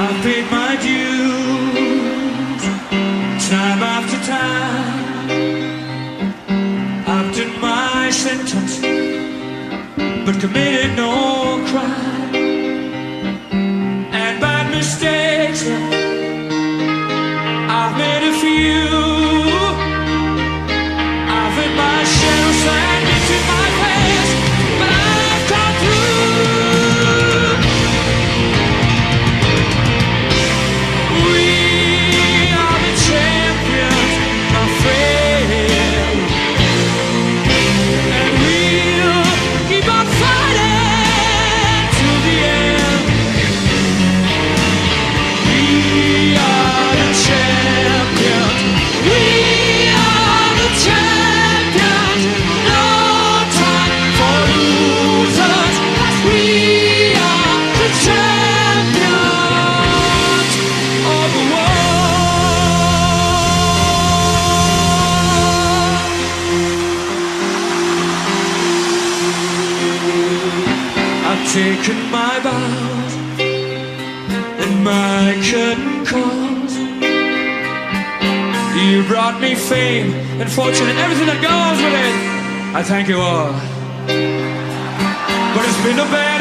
I've paid my dues time after time. I've done my sentence, but committed no taken my vows and my curtain calls. You brought me fame and fortune and everything that goes with it. I thank you all. But it's been a bad